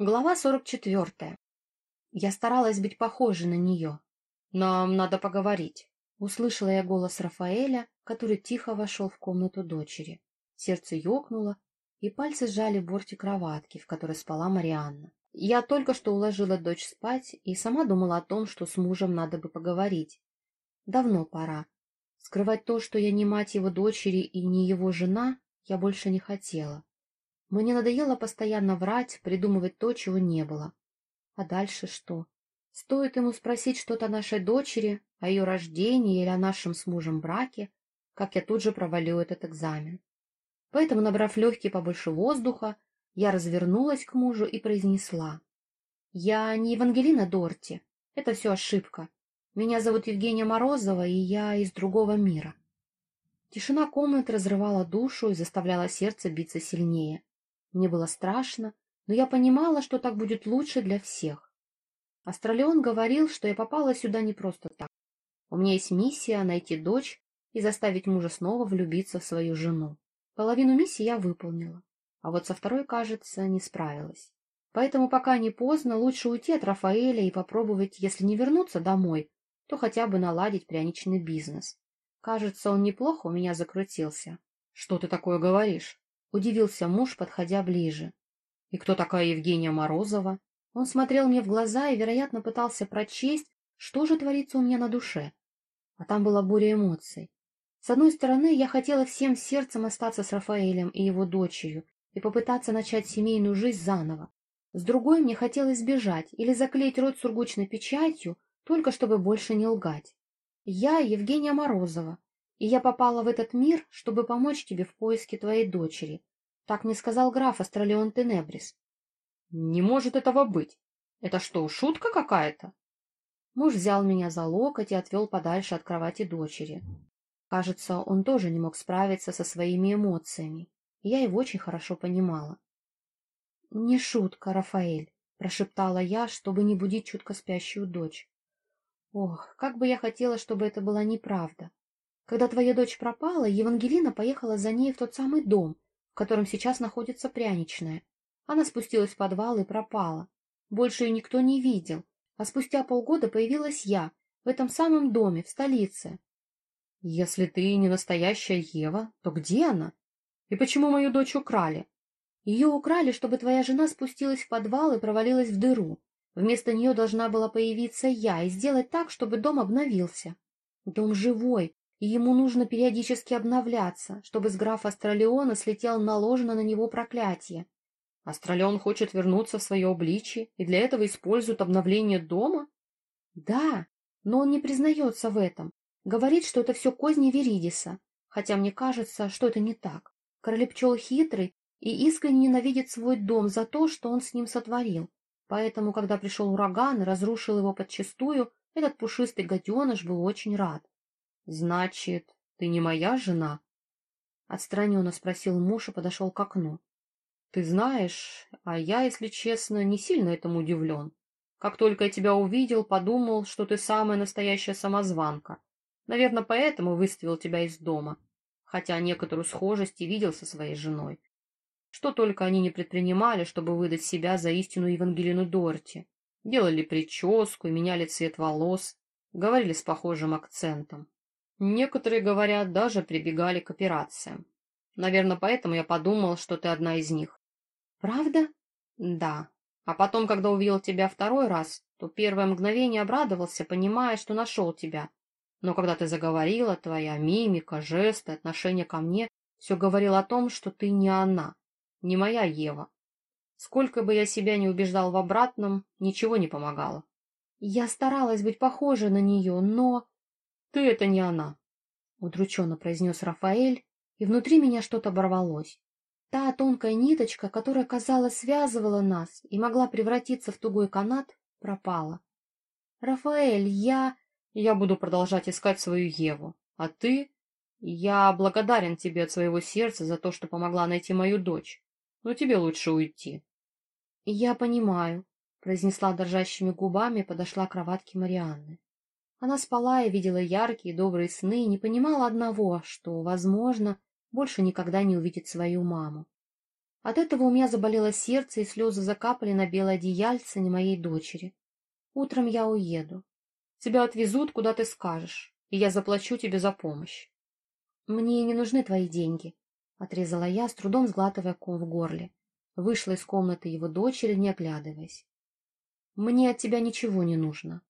Глава 44. Я старалась быть похожей на нее. «Нам надо поговорить», — услышала я голос Рафаэля, который тихо вошел в комнату дочери. Сердце ёкнуло, и пальцы сжали бортик кроватки, в которой спала Марианна. Я только что уложила дочь спать и сама думала о том, что с мужем надо бы поговорить. Давно пора. Скрывать то, что я не мать его дочери и не его жена, я больше не хотела. Мне надоело постоянно врать, придумывать то, чего не было. А дальше что? Стоит ему спросить что-то о нашей дочери, о ее рождении или о нашем с мужем браке, как я тут же провалю этот экзамен. Поэтому, набрав легкие побольше воздуха, я развернулась к мужу и произнесла. «Я не Евангелина Дорти. Это все ошибка. Меня зовут Евгения Морозова, и я из другого мира». Тишина комнаты разрывала душу и заставляла сердце биться сильнее. Мне было страшно, но я понимала, что так будет лучше для всех. Астралион говорил, что я попала сюда не просто так. У меня есть миссия найти дочь и заставить мужа снова влюбиться в свою жену. Половину миссии я выполнила, а вот со второй, кажется, не справилась. Поэтому пока не поздно, лучше уйти от Рафаэля и попробовать, если не вернуться домой, то хотя бы наладить пряничный бизнес. Кажется, он неплохо у меня закрутился. — Что ты такое говоришь? — удивился муж, подходя ближе. «И кто такая Евгения Морозова?» Он смотрел мне в глаза и, вероятно, пытался прочесть, что же творится у меня на душе. А там была буря эмоций. С одной стороны, я хотела всем сердцем остаться с Рафаэлем и его дочерью и попытаться начать семейную жизнь заново. С другой, мне хотелось сбежать или заклеить рот сургучной печатью, только чтобы больше не лгать. Я Евгения Морозова, и я попала в этот мир, чтобы помочь тебе в поиске твоей дочери. Так мне сказал граф Астралеон Тенебрис. — Не может этого быть. Это что, шутка какая-то? Муж взял меня за локоть и отвел подальше от кровати дочери. Кажется, он тоже не мог справиться со своими эмоциями, и я его очень хорошо понимала. — Не шутка, Рафаэль, — прошептала я, чтобы не будить чутко спящую дочь. Ох, как бы я хотела, чтобы это была неправда. Когда твоя дочь пропала, Евангелина поехала за ней в тот самый дом, в котором сейчас находится пряничная. Она спустилась в подвал и пропала. Больше ее никто не видел, а спустя полгода появилась я в этом самом доме, в столице. Если ты не настоящая Ева, то где она? И почему мою дочь украли? Ее украли, чтобы твоя жена спустилась в подвал и провалилась в дыру. Вместо нее должна была появиться я и сделать так, чтобы дом обновился. Дом живой, и ему нужно периодически обновляться, чтобы с графа Астралеона слетело наложено на него проклятие. Астралеон хочет вернуться в свое обличие и для этого использует обновление дома? Да, но он не признается в этом. Говорит, что это все козни Веридиса, хотя мне кажется, что это не так. Король-пчел хитрый и искренне ненавидит свой дом за то, что он с ним сотворил. Поэтому, когда пришел ураган и разрушил его подчистую, этот пушистый гаденыш был очень рад. Значит, ты не моя жена? Отстраненно спросил муж и подошел к окну. Ты знаешь, а я, если честно, не сильно этому удивлен. Как только я тебя увидел, подумал, что ты самая настоящая самозванка. Наверное, поэтому выставил тебя из дома, хотя некоторую схожесть и видел со своей женой. Что только они не предпринимали, чтобы выдать себя за истинную Евангелину Дорти. Делали прическу меняли цвет волос, говорили с похожим акцентом. Некоторые, говорят, даже прибегали к операциям. Наверное, поэтому я подумал, что ты одна из них. Правда? Да. А потом, когда увидел тебя второй раз, то первое мгновение обрадовался, понимая, что нашел тебя. Но когда ты заговорила, твоя мимика, жесты, отношение ко мне, все говорило о том, что ты не она, не моя Ева. Сколько бы я себя не убеждал в обратном, ничего не помогало. Я старалась быть похожа на нее, но... Ты — это не она, — удрученно произнес Рафаэль, и внутри меня что-то оборвалось. Та тонкая ниточка, которая, казалось, связывала нас и могла превратиться в тугой канат, пропала. «Рафаэль, я...» «Я буду продолжать искать свою Еву. А ты...» «Я благодарен тебе от своего сердца за то, что помогла найти мою дочь. Но тебе лучше уйти». «Я понимаю», — произнесла дрожащими губами и подошла к кроватке Марианны. Она спала и видела яркие добрые сны и не понимала одного, что, возможно, больше никогда не увидит свою маму. От этого у меня заболело сердце, и слезы закапали на белое одеяльце не моей дочери. Утром я уеду. Тебя отвезут, куда ты скажешь, и я заплачу тебе за помощь. Мне не нужны твои деньги, — отрезала я, с трудом сглатывая ком в горле. Вышла из комнаты его дочери, не оглядываясь. Мне от тебя ничего не нужно.